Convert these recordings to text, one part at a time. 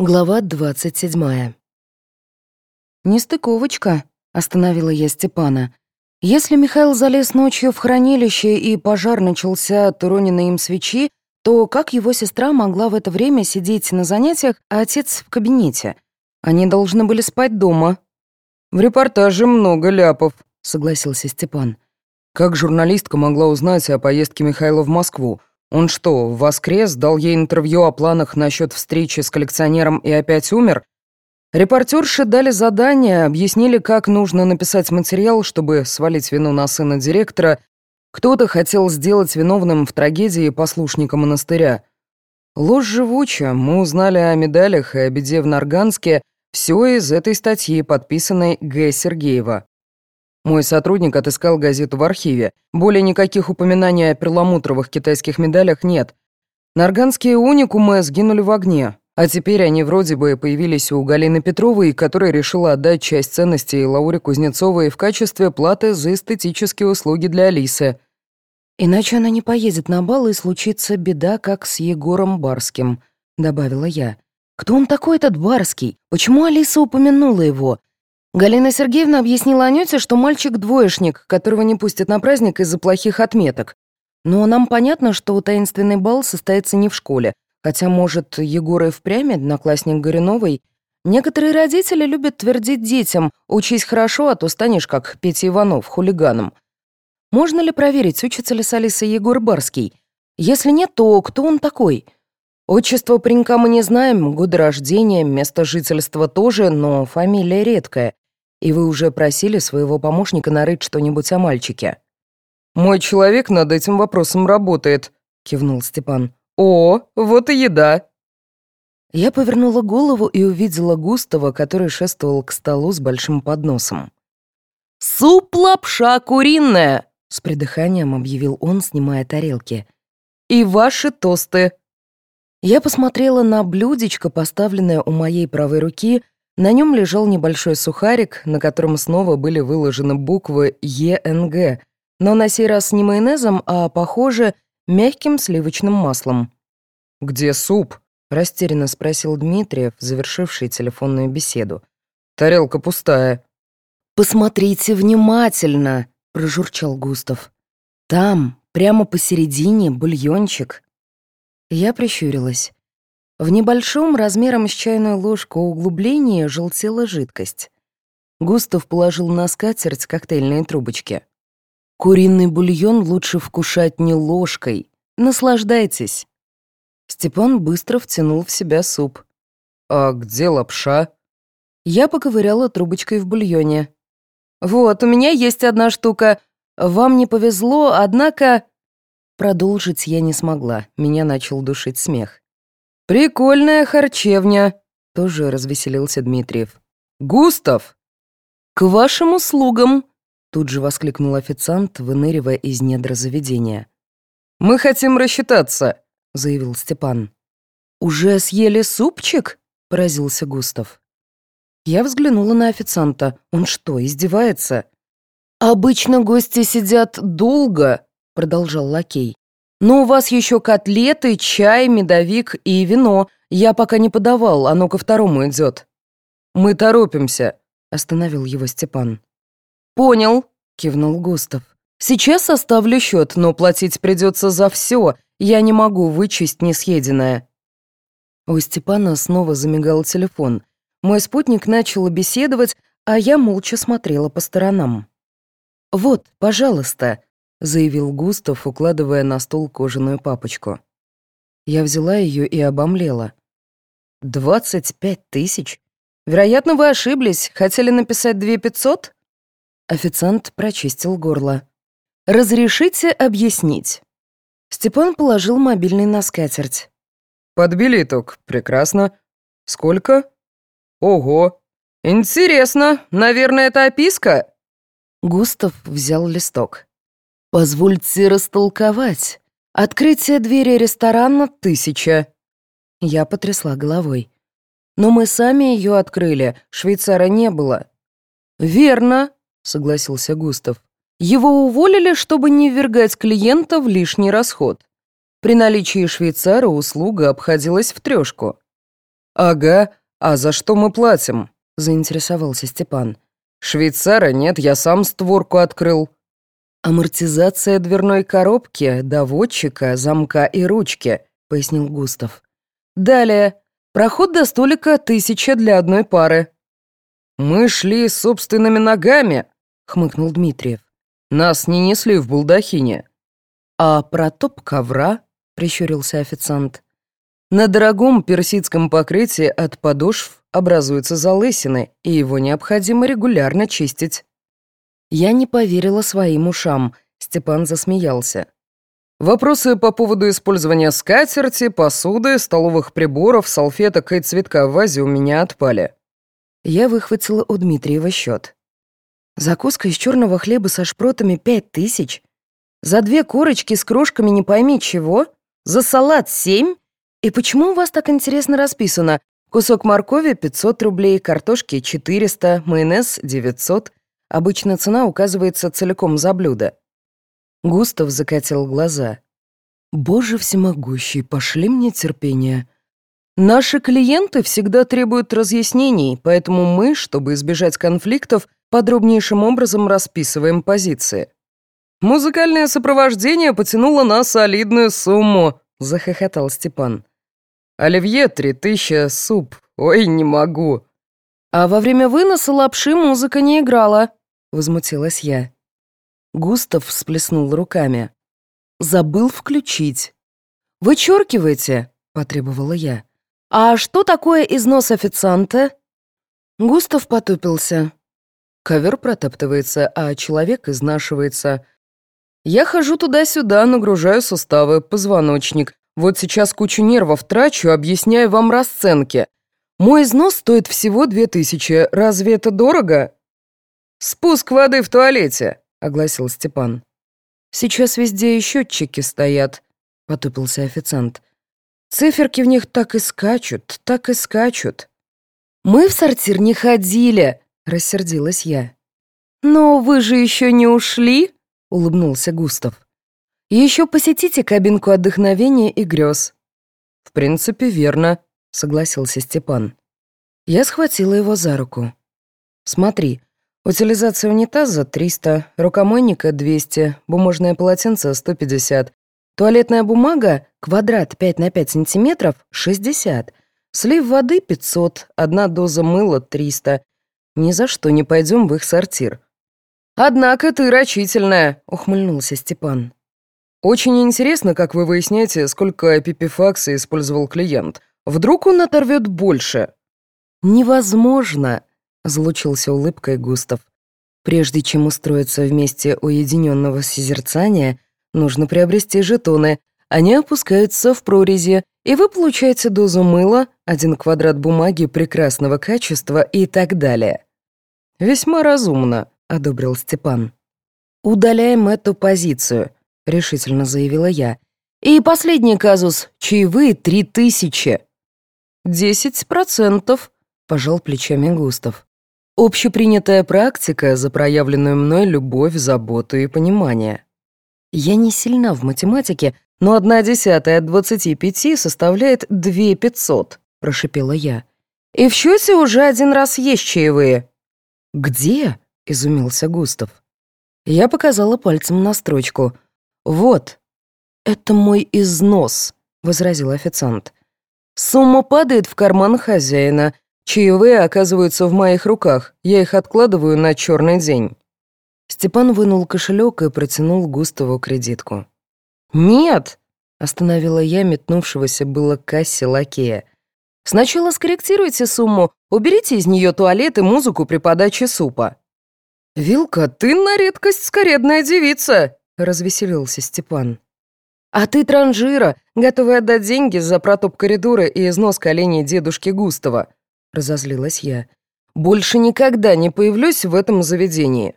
Глава 27. «Нестыковочка», — остановила я Степана. «Если Михаил залез ночью в хранилище и пожар начался от уроненной им свечи, то как его сестра могла в это время сидеть на занятиях, а отец в кабинете? Они должны были спать дома». «В репортаже много ляпов», — согласился Степан. «Как журналистка могла узнать о поездке Михаила в Москву? Он что, воскрес дал ей интервью о планах насчет встречи с коллекционером и опять умер? Репортерши дали задание, объяснили, как нужно написать материал, чтобы свалить вину на сына директора. Кто-то хотел сделать виновным в трагедии послушника монастыря. Ложь живуча, мы узнали о медалях и о беде в Нарганске, все из этой статьи, подписанной Г. Сергеева. Мой сотрудник отыскал газету в архиве. Более никаких упоминаний о перламутровых китайских медалях нет. Нарганские уникумы сгинули в огне, а теперь они вроде бы появились у Галины Петровой, которая решила отдать часть ценностей Лауре Кузнецовой в качестве платы за эстетические услуги для Алисы. «Иначе она не поедет на бал, и случится беда, как с Егором Барским», — добавила я. «Кто он такой, этот Барский? Почему Алиса упомянула его? Галина Сергеевна объяснила Анюте, что мальчик двоечник, которого не пустят на праздник из-за плохих отметок. Но нам понятно, что таинственный бал состоится не в школе, хотя, может, Егор и впрямь одноклассник Горюновой. Некоторые родители любят твердить детям «учись хорошо, а то станешь, как Петя Иванов, хулиганом». Можно ли проверить, учится ли с Алисой Егор Барский? Если нет, то кто он такой? Отчество паренька мы не знаем, годы рождения, место жительства тоже, но фамилия редкая и вы уже просили своего помощника нарыть что-нибудь о мальчике». «Мой человек над этим вопросом работает», — кивнул Степан. «О, вот и еда». Я повернула голову и увидела Густава, который шествовал к столу с большим подносом. «Суп-лапша куриная!» — с придыханием объявил он, снимая тарелки. «И ваши тосты!» Я посмотрела на блюдечко, поставленное у моей правой руки, на нем лежал небольшой сухарик, на котором снова были выложены буквы ЕНГ, но на сей раз не майонезом, а, похоже, мягким сливочным маслом. «Где суп?» — растерянно спросил Дмитриев, завершивший телефонную беседу. «Тарелка пустая». «Посмотрите внимательно!» — прожурчал Густав. «Там, прямо посередине, бульончик». Я прищурилась. В небольшом, размером с чайную ложку углублении желтела жидкость. Густав положил на скатерть коктейльные трубочки. «Куриный бульон лучше вкушать не ложкой. Наслаждайтесь». Степан быстро втянул в себя суп. «А где лапша?» Я поковыряла трубочкой в бульоне. «Вот, у меня есть одна штука. Вам не повезло, однако...» Продолжить я не смогла, меня начал душить смех. «Прикольная харчевня», — тоже развеселился Дмитриев. «Густав!» «К вашим услугам!» — тут же воскликнул официант, выныривая из недра заведения. «Мы хотим рассчитаться», — заявил Степан. «Уже съели супчик?» — поразился Густав. Я взглянула на официанта. Он что, издевается? «Обычно гости сидят долго», — продолжал лакей. Но у вас еще котлеты, чай, медовик и вино. Я пока не подавал, оно ко второму идет». «Мы торопимся», — остановил его Степан. «Понял», — кивнул Густав. «Сейчас оставлю счет, но платить придется за все. Я не могу вычесть несъеденное». У Степана снова замигал телефон. Мой спутник начал беседовать, а я молча смотрела по сторонам. «Вот, пожалуйста», заявил Густав, укладывая на стол кожаную папочку. Я взяла ее и обомлела. «Двадцать пять тысяч? Вероятно, вы ошиблись. Хотели написать две пятьсот?» Официант прочистил горло. «Разрешите объяснить?» Степан положил мобильный на скатерть. «Подбили итог. Прекрасно. Сколько?» «Ого! Интересно. Наверное, это описка?» Густав взял листок. «Позвольте растолковать. Открытие двери ресторана — тысяча». Я потрясла головой. «Но мы сами ее открыли, швейцара не было». «Верно», — согласился Густав. «Его уволили, чтобы не ввергать клиента в лишний расход. При наличии швейцара услуга обходилась в трешку». «Ага, а за что мы платим?» — заинтересовался Степан. «Швейцара нет, я сам створку открыл». «Амортизация дверной коробки, доводчика, замка и ручки», — пояснил Густав. «Далее. Проход до столика тысяча для одной пары». «Мы шли собственными ногами», — хмыкнул Дмитриев. «Нас не несли в балдахине». «А протоп ковра?» — прищурился официант. «На дорогом персидском покрытии от подошв образуются залысины, и его необходимо регулярно чистить». Я не поверила своим ушам. Степан засмеялся. Вопросы по поводу использования скатерти, посуды, столовых приборов, салфеток и цветка в вазе у меня отпали. Я выхватила у Дмитриева счет. Закуска из черного хлеба со шпротами пять тысяч. За две корочки с крошками не пойми чего. За салат семь. И почему у вас так интересно расписано? Кусок моркови 500 рублей, картошки 400, майонез 900. Обычно цена указывается целиком за блюдо. Густав закатил глаза. «Боже всемогущий, пошли мне терпение. Наши клиенты всегда требуют разъяснений, поэтому мы, чтобы избежать конфликтов, подробнейшим образом расписываем позиции. Музыкальное сопровождение потянуло на солидную сумму, захохотал Степан. Оливье три тысячи, суп. Ой, не могу. А во время выноса лапши музыка не играла, возмутилась я. Густав всплеснул руками. Забыл включить. Вычеркивайте, потребовала я. «А что такое износ официанта?» Густав потупился. Ковер протаптывается, а человек изнашивается. Я хожу туда-сюда, нагружаю суставы, позвоночник. Вот сейчас кучу нервов трачу, объясняю вам расценки. Мой износ стоит всего две тысячи. Разве это дорого? «Спуск воды в туалете», — огласил Степан. «Сейчас везде и счетчики стоят», — потупился официант. Циферки в них так и скачут, так и скачут. «Мы в сортир не ходили», — рассердилась я. «Но вы же еще не ушли?» — улыбнулся Густав. «Еще посетите кабинку отдохновения и грез». «В принципе, верно», — согласился Степан. Я схватила его за руку. «Смотри, утилизация унитаза — 300, рукомойника — 200, бумажное полотенце — 150, Туалетная бумага, квадрат 5 на 5 сантиметров, 60. Слив воды 500, одна доза мыла 300. Ни за что не пойдем в их сортир. «Однако ты рачительная», — ухмыльнулся Степан. «Очень интересно, как вы выясняете, сколько пипифакса использовал клиент. Вдруг он оторвет больше?» «Невозможно», — залучился улыбкой Густав. «Прежде чем устроиться вместе уединенного созерцания, Нужно приобрести жетоны. Они опускаются в прорези, и вы получаете дозу мыла, один квадрат бумаги прекрасного качества и так далее. «Весьма разумно», — одобрил Степан. «Удаляем эту позицию», — решительно заявила я. «И последний казус. Чаевые три тысячи». «Десять процентов», — пожал плечами Густав. «Общепринятая практика за проявленную мной любовь, заботу и понимание». Я не сильна в математике, но одна десятая от двадцати пяти составляет две пятьсот, прошипела я. И в счете уже один раз есть чаевые. Где? изумился Густав. Я показала пальцем на строчку. Вот. Это мой износ, возразил официант. Сумма падает в карман хозяина. Чаевые оказываются в моих руках. Я их откладываю на черный день. Степан вынул кошелек и протянул Густаву кредитку. «Нет!» — остановила я метнувшегося было к кассе лакея. «Сначала скорректируйте сумму, уберите из нее туалет и музыку при подаче супа». «Вилка, ты на редкость скоредная девица!» — развеселился Степан. «А ты транжира, готовая отдать деньги за протоп коридора и износ коленей дедушки Густава», — разозлилась я. «Больше никогда не появлюсь в этом заведении».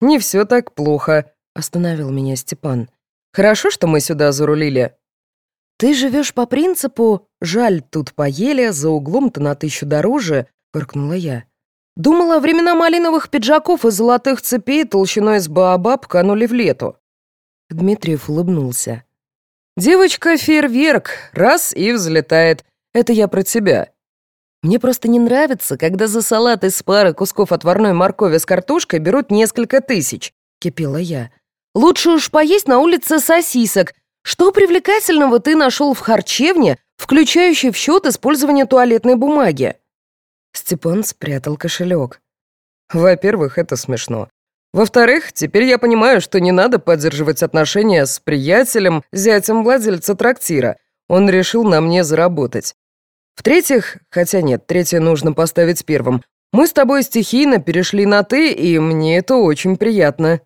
«Не все так плохо», — остановил меня Степан. «Хорошо, что мы сюда зарулили». «Ты живешь по принципу «жаль, тут поели, за углом-то на тысячу дороже», — фыркнула я. «Думала, времена малиновых пиджаков и золотых цепей толщиной с баобаб канули в лету». Дмитриев улыбнулся. «Девочка фейерверк, раз и взлетает. Это я про тебя. Мне просто не нравится, когда за салат из пары кусков отварной моркови с картошкой берут несколько тысяч», — кипела я. «Лучше уж поесть на улице сосисок. Что привлекательного ты нашел в харчевне, включающей в счет использование туалетной бумаги?» Степан спрятал кошелек. «Во-первых, это смешно. Во-вторых, теперь я понимаю, что не надо поддерживать отношения с приятелем, зятем владельца трактира. Он решил на мне заработать. В-третьих, хотя нет, третье нужно поставить первым. Мы с тобой стихийно перешли на «ты», и мне это очень приятно».